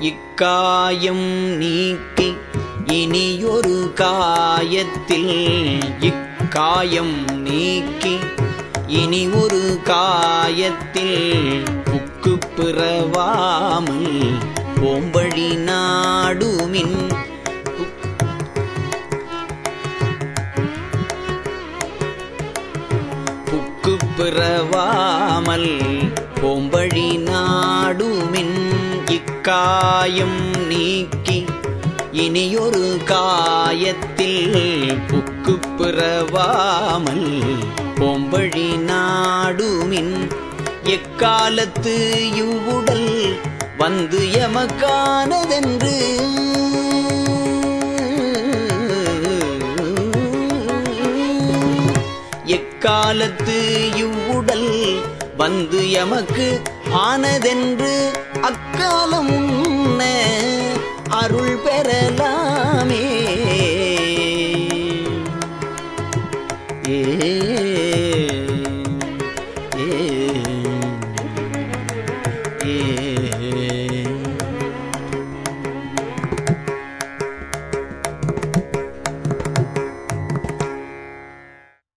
இக்காயம் நீக்கி இனியொரு காயத்தில் இக்காயம் நீக்கி இனி ஒரு காயத்தில் புக்கு பிறவாமல் ஓம்பழி நாடுமின். புக்கு பிறவாமல் ஓம்பழி காயம் நீக்கி இனியொரு காயத்தில் புக்கு பிறவாமல் பொம்பழி நாடுமின் எக்காலத்து இவ்வுடல் வந்து எமக்கானதென்று? எக்காலத்து இவ்வுடல் வந்து எமக்கு ஆனதென்று? அக்காலம் உன்ன அருள் பெறலாமே. ஏ ஏ ஏ.